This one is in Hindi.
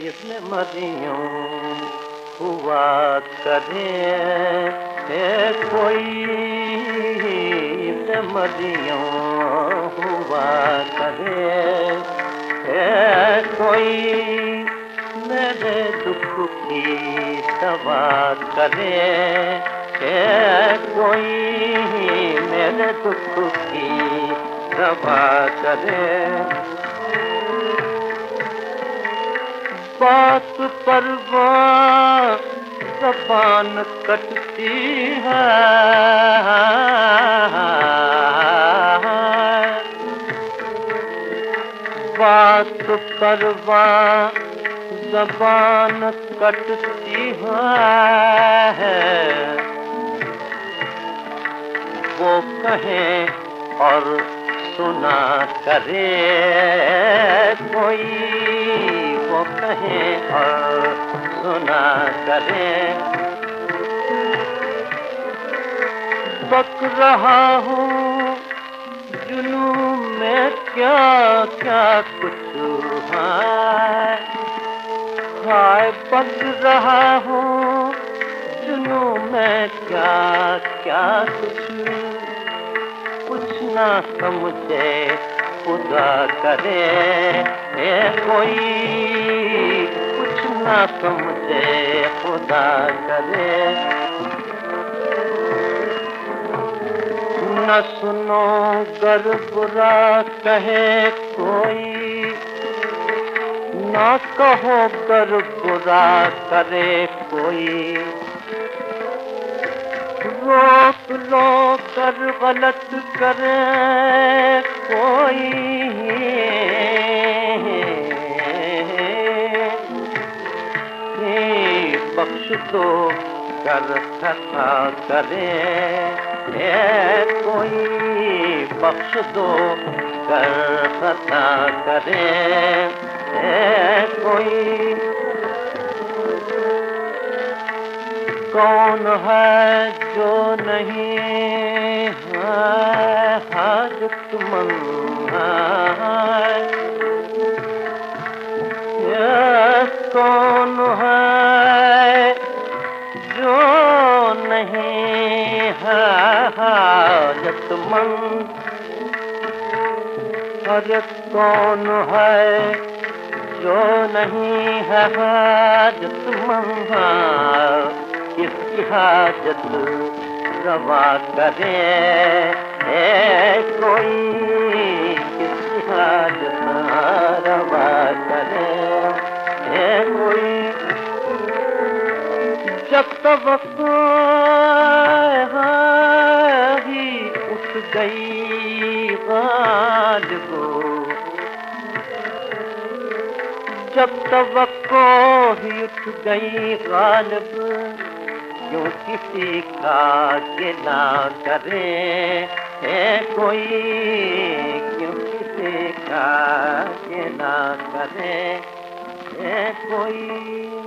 इसमें मरियों हुआ करे कोई। मरियों हुआ करे कोई। मेरे दुख की दवा करे कोई। मेरे दुख की दवा करे बात परवा जबान कटती है। बात परवा जबान कटती है। वो कहे और सुना करे कोई। कहे और सुना करे। बक रहा हूँ जुनू में क्या क्या कुछ है हाय, बक रहा हूँ जुनू में क्या क्या कुछ कुछ ना समझे, खुदा करे कोई ना समझे खुदा करे। न सुनो गर बुरा कहे कोई। न कहो गर बुरा करे कोई। रोक लो, कर गलत करे कोई। बख्श दो कर कथा करे। है कोई बख्श दो कर कथा करे। है कोई कौन है जो नहीं है हाजतमंद है जो नहीं है हाजतमंद अरे कौन है जो नहीं है हाजतमंद इसकी हाजत रवा करे? तक ही उठ गई गालिब जब तवक्को ही उठ गई गालिब, क्यों किसी का गिला करे? है कोई, क्यों किसी का गिला करे? है कोई।